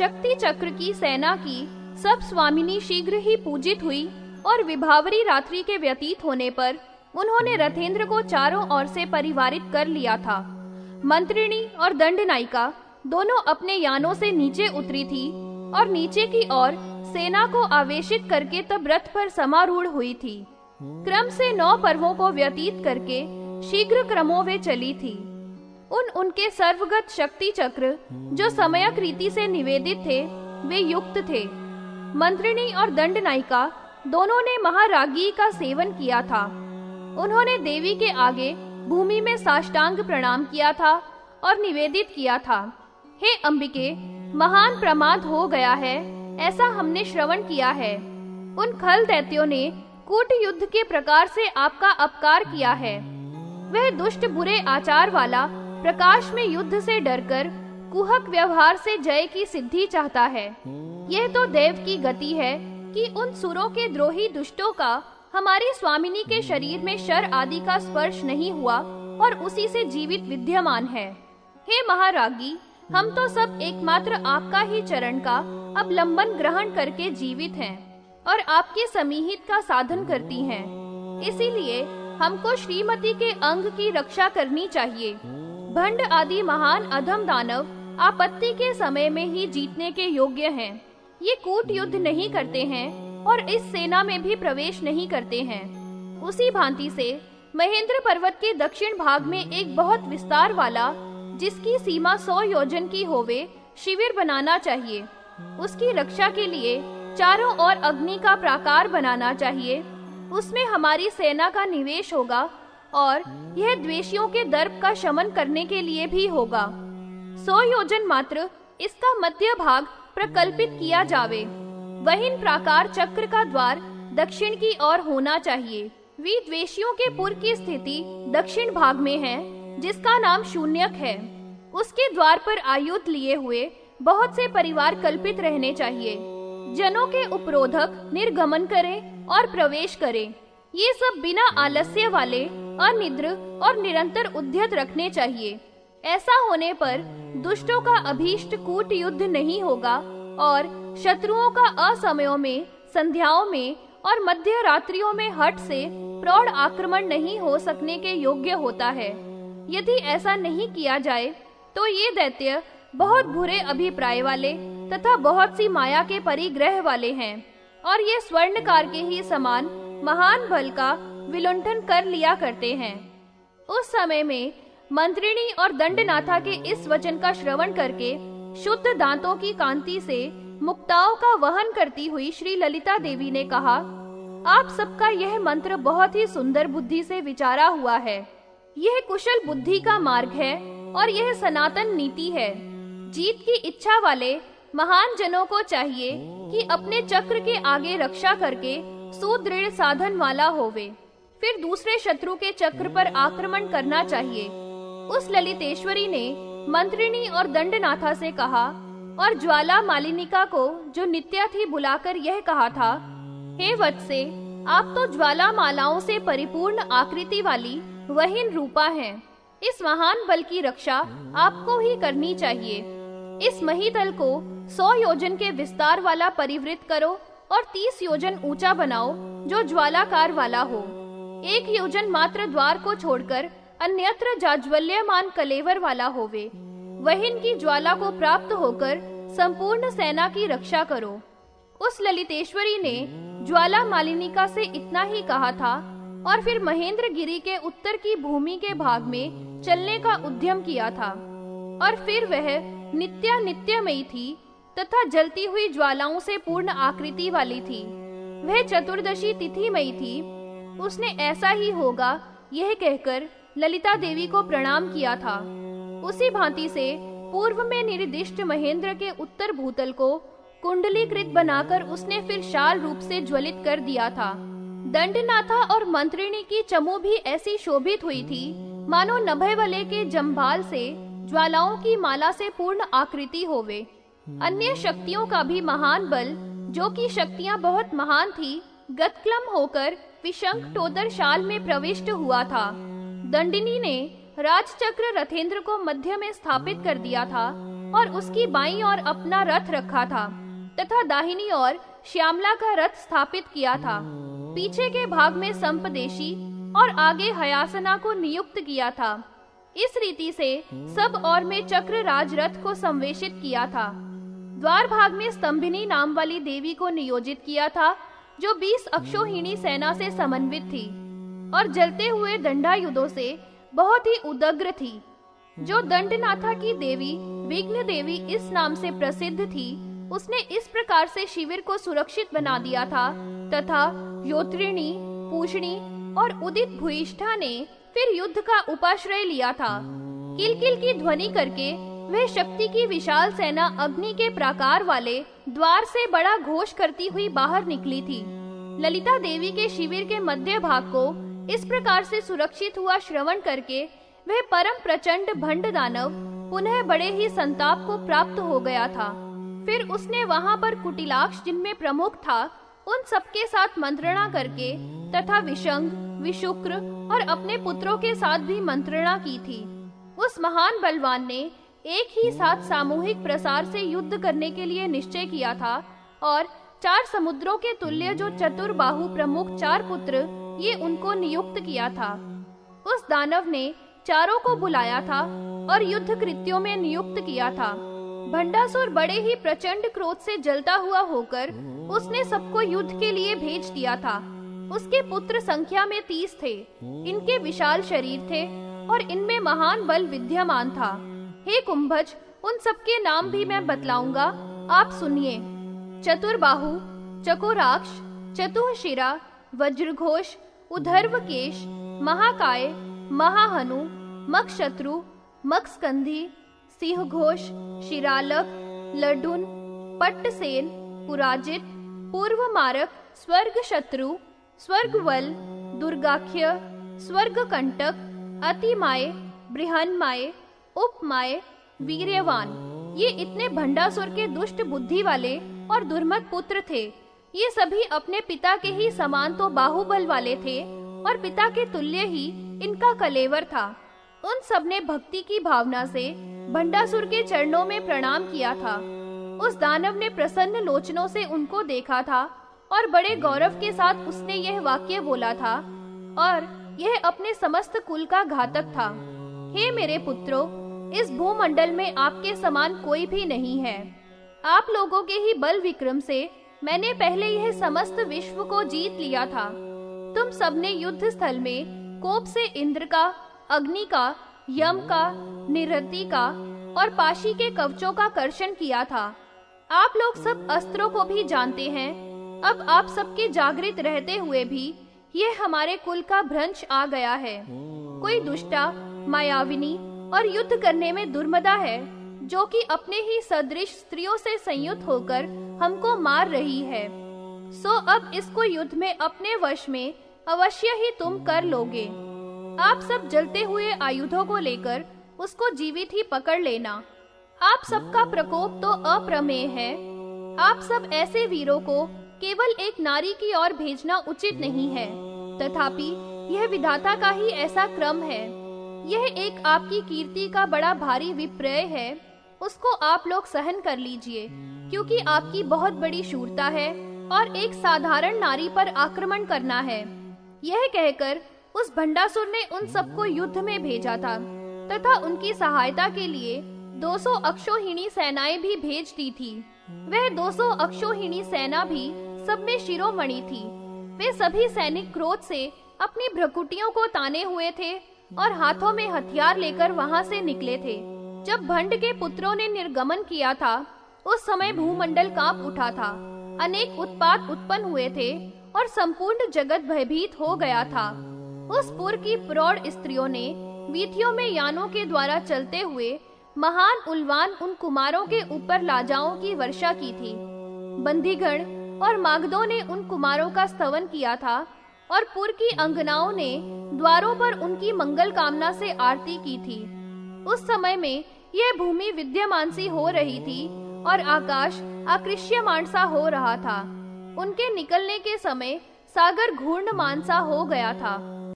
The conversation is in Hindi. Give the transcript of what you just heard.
शक्ति चक्र की सेना की सब स्वामिनी शीघ्र ही पूजित हुई और विभावरी रात्रि के व्यतीत होने पर उन्होंने रथेंद्र को चारों ओर से परिवारित कर लिया था। मंत्रिणी और दंड नायिका दोनों अपने यानों से नीचे उतरी थी और नीचे की ओर सेना को आवेशित करके तब रथ पर समारूढ़ हुई थी। क्रम से नौ पर्वों को व्यतीत करके शीघ्र क्रमों वे चली थी। उन उनके सर्वगत शक्ति चक्र, जो समयक रीति से निवेदित थे, वे युक्त थे। मंत्रिणी और दंड नायिका दोनों ने महारागी का सेवन किया था। उन्होंने देवी के आगे भूमि में साष्टांग प्रणाम किया था और निवेदित किया था, हे अंबिके, महान प्रमाद हो गया है, ऐसा हमने श्रवण किया है। उन खल दैत्यों ने कूट युद्ध के प्रकार से आपका अपकार किया है। वह दुष्ट बुरे आचार वाला प्रकाश में युद्ध से डरकर कुहक व्यवहार से जय की सिद्धि चाहता है। यह तो देव की गति है कि उन सुरों के द्रोही दुष्टों का हमारी स्वामिनी के शरीर में शर आदि का स्पर्श नहीं हुआ और उसी से जीवित विद्यमान है। हे महारागी, हम तो सब एकमात्र आपका ही चरण का अवलंबन ग्रहण करके जीवित हैं और आपके समीहित का साधन करती हैं। इसीलिए हमको श्रीमती के अंग की रक्षा करनी चाहिए। भंड आदि महान अधम दानव आपत्ति के समय में ही जीतने के योग्य हैं। ये कूट युद्ध नहीं करते हैं और इस सेना में भी प्रवेश नहीं करते हैं। उसी भांति से महेंद्र पर्वत के दक्षिण भाग में एक बहुत विस्तार वाला, जिसकी सीमा सौ योजन की होवे, शिविर बनाना चाहिए। उसकी रक्षा के लिए चारों ओर अग्नि का प्राकार बनाना चाहिए। उसमें हमारी सेना का निवेश होगा और यह द्वेषियों के दर्प का शमन करने के लिए भी होगा। सौ योजन मात्र इसका मध्य भाग प्रकल्पित किया जावे। वहीन प्राकार चक्र का द्वार दक्षिण की ओर होना चाहिए। वी द्वेषियों के पुर की स्थिति दक्षिण भाग में है, जिसका नाम शून्यक है। उसके द्वार पर आयुध लिए हुए बहुत से परिवार कल्पित रहने चाहिए। जनों के उपरोधक निर्गमन करें और प्रवेश करें। ये सब बिना आलस्य वाले अनिद्र और निरंतर उद्यत रखने चाहिए। ऐसा होने पर दुष्टों का अभीष्ट कूट युद्ध नहीं होगा और शत्रुओं का असमयों में, संध्याओं में और मध्य रात्रियों में हट से प्रौढ़ आक्रमण नहीं हो सकने के योग्य होता है। यदि ऐसा नहीं किया जाए तो ये दैत्य बहुत बुरे अभिप्राय वाले तथा बहुत सी माया के परिग्रह वाले हैं और ये स्वर्णकार के ही समान महान बल का विलुंठन कर लिया करते हैं। उस समय में मंत्रिणी और दंडनाथा के इस वचन का श्रवण करके शुद्ध दांतों की कांति से मुक्ताओं का वहन करती हुई श्री ललिता देवी ने कहा, आप सबका यह मंत्र बहुत ही सुंदर बुद्धि से विचारा हुआ है। यह कुशल बुद्धि का मार्ग है और यह सनातन नीति है। जीत की इच्छा वाले महान जनों को चाहिए कि अपने चक्र के आगे रक्षा करके सुदृढ़ साधन वाला होवे। फिर दूसरे शत्रु के चक्र पर आक्रमण करना चाहिए। उस ललितेश्वरी ने मंत्रिणी और दंडनाथा से कहा और ज्वाला मालिनिका को, जो नित्या थी, बुलाकर यह कहा था, हे वत्से, आप तो ज्वाला मालाओं से परिपूर्ण आकृति वाली वहीन रूपा हैं। इस महान बल की रक्षा आपको ही करनी चाहिए। इस महितल को सौ योजन के विस्तार वाला परिवृत करो और तीस योजन ऊँचा बनाओ, जो ज्वालाकार वाला हो। एक योजन मात्र द्वार को छोड़कर अन्यत्र जाज्वल्यमान कलेवर वाला होवे। वहीन की ज्वाला को प्राप्त होकर संपूर्ण सेना की रक्षा करो। उस ललितेश्वरी ने ज्वाला मालिनिका से इतना ही कहा था और फिर महेंद्र गिरी के उत्तर की भूमि के भाग में चलने का उद्यम किया था। और फिर वह नित्या नित्यमयी थी तथा जलती हुई ज्वालाओं से पूर्ण आकृति वाली थी। वह चतुर्दशी तिथि तिथिमयी थी उसने ऐसा ही होगा, यह कहकर ललिता देवी को प्रणाम किया था। उसी भांति से पूर्व में निर्दिष्ट महेंद्र के उत्तर भूतल को कुंडलीकृत बनाकर उसने फिर शाल रूप से ज्वलित कर दिया था। दंडनाथा और मंत्रिणी की चमू भी ऐसी शोभित हुई थी। मानो नभय वले के जम्भाल से ज्वालाओं की माला से पूर्ण आकृति होवे। अन्य शक्तियों का भी महान बल, जो कि शक्तियाँ बहुत महान थी गतक्लम होकर विशंक टोदर शाल में प्रविष्ट हुआ था। दंडिनी ने राजचक्र रथेंद्र को मध्य में स्थापित कर दिया था और उसकी बाई और अपना रथ रखा था, तथा दाहिनी ओर श्यामला का रथ स्थापित किया था। पीछे के भाग में संपदेशी और आगे हयासना को नियुक्त किया था। इस रीति से सब और में चक्र राज रथ को संवेशित किया था। द्वार भाग में स्तंभिनी नाम वाली देवी को नियोजित किया था जो बीस अक्षोहिणी सेना से समन्वित थी और जलते हुए दंडायुधों से बहुत ही उदग्र थी, जो दंडनाथा की देवी विघ्न देवी इस नाम से प्रसिद्ध थी, उसने इस प्रकार से शिविर को सुरक्षित बना दिया था तथा योत्रिणी, पूषणी और उदित भूष्ठा ने फिर युद्ध का उपाश्रय लिया था। किलकिल की ध्वनि करके वह शक्ति की विशाल सेना अग्नि के प्राकार वाले द्वार से बड़ा घोष करती हुई बाहर निकली थी। ललिता देवी के शिविर के मध्य भाग को इस प्रकार से सुरक्षित हुआ श्रवण करके वह परम प्रचंड भंड दानव पुनः बड़े ही संताप को प्राप्त हो गया था। फिर उसने वहाँ पर कुटिलाक्ष, जिनमें प्रमुख था, उन सबके साथ मंत्रणा करके तथा विशंग, विशुक्र और अपने पुत्रों के साथ भी मंत्रणा की थी। उस महान बलवान ने एक ही साथ सामूहिक प्रसार से युद्ध करने के लिए निश्चय किया था और चार समुद्रों के तुल्य जो चतुर बाहु प्रमुख चार पुत्र, ये उनको नियुक्त किया था। उस दानव ने चारों को बुलाया था और युद्ध कृत्यों में नियुक्त किया था। भंडासुर बड़े ही प्रचंड क्रोध से जलता हुआ होकर उसने सबको युद्ध के लिए भेज दिया था। उसके पुत्र संख्या में तीस थे। इनके विशाल शरीर थे और इनमें महान बल विद्यमान था। हे कुंभज, उन सबके नाम भी मैं बतलाऊँगा। आप सुनिए। चतुर्बाहु, चकोराक्ष, चतुशिरा, वज्रघोष, उधर्वकेश, महाकाय, महाहनु मक्षत्रु मक्षकंधी सिंहघोष, शिरालक, लडुन, पट्टसेन, पुराजित पूर्व मारक स्वर्ग शत्रु स्वर्गवल, दुर्गाख्य स्वर्ग कंटक अतिमाय, बृहन्माय उपमाय, वीर्यवान। ये इतने भंडासुर के दुष्ट बुद्धि वाले और दुर्मत पुत्र थे। ये सभी अपने पिता के ही समान तो बाहुबल वाले थे और पिता के तुल्य ही इनका कलेवर था। उन सबने भक्ति की भावना से भंडासुर के चरणों में प्रणाम किया था। उस दानव ने प्रसन्न लोचनों से उनको देखा था और बड़े गौरव के साथ उसने यह वाक्य बोला था और यह अपने समस्त कुल का घातक था। हे मेरे पुत्रों, इस भूमंडल में आपके समान कोई भी नहीं है। आप लोगों के ही बल विक्रम से मैंने पहले यह समस्त विश्व को जीत लिया था। तुम सबने युद्ध स्थल में कोप से इंद्र का, अग्नि का, यम का, निरति का और पाशी के कवचों का कर्षण किया था। आप लोग सब अस्त्रों को भी जानते हैं। अब आप सबके जागृत रहते हुए भी यह हमारे कुल का भ्रंश आ गया है। कोई दुष्टा मायाविनी और युद्ध करने में दुर्मदा है, जो कि अपने ही सदृश स्त्रियों से संयुक्त होकर हमको मार रही है। सो अब इसको युद्ध में अपने वश में अवश्य ही तुम कर लोगे। आप सब जलते हुए आयुधों को लेकर उसको जीवित ही पकड़ लेना। आप सबका प्रकोप तो अप्रमेय है। आप सब ऐसे वीरों को केवल एक नारी की ओर भेजना उचित नहीं है। तथापि यह विधाता का ही ऐसा क्रम है। यह एक आपकी कीर्ति का बड़ा भारी विप्रय है। उसको आप लोग सहन कर लीजिए, क्योंकि आपकी बहुत बड़ी शूरता है और एक साधारण नारी पर आक्रमण करना है। यह कहकर उस भंडासुर ने उन सबको युद्ध में भेजा था, तथा उनकी सहायता के लिए 200 अक्षोहिणी सेनाएँ भी भेज दी थी। वह 200 अक्षोहिणी सेना भी सब में शिरोमणि थी। वे सभी सैनिक क्रोध से अपनी भ्रकुटियों को ताने हुए थे और हाथों में हथियार लेकर वहाँ से निकले थे। जब भंड के पुत्रों ने निर्गमन किया था, उस समय भूमंडल काँप उठा था। अनेक उत्पात उत्पन्न हुए थे और संपूर्ण जगत भयभीत हो गया था। उस पुर की प्रौढ़ स्त्रियों ने वीथियों में यानों के द्वारा चलते हुए महान उल्वान उन कुमारों के ऊपर लाजाओं की वर्षा की थी। बंदीगण और मागदों ने उन कुमारों का स्तवन किया था और पुर की अंगनाओं ने द्वारों पर उनकी मंगल कामना से आरती की थी। उस समय में यह भूमि विद्यमान सी हो रही थी और आकाश आकृष्यमान मानसा हो रहा था। उनके निकलने के समय सागर घूर्ण मानसा हो गया था।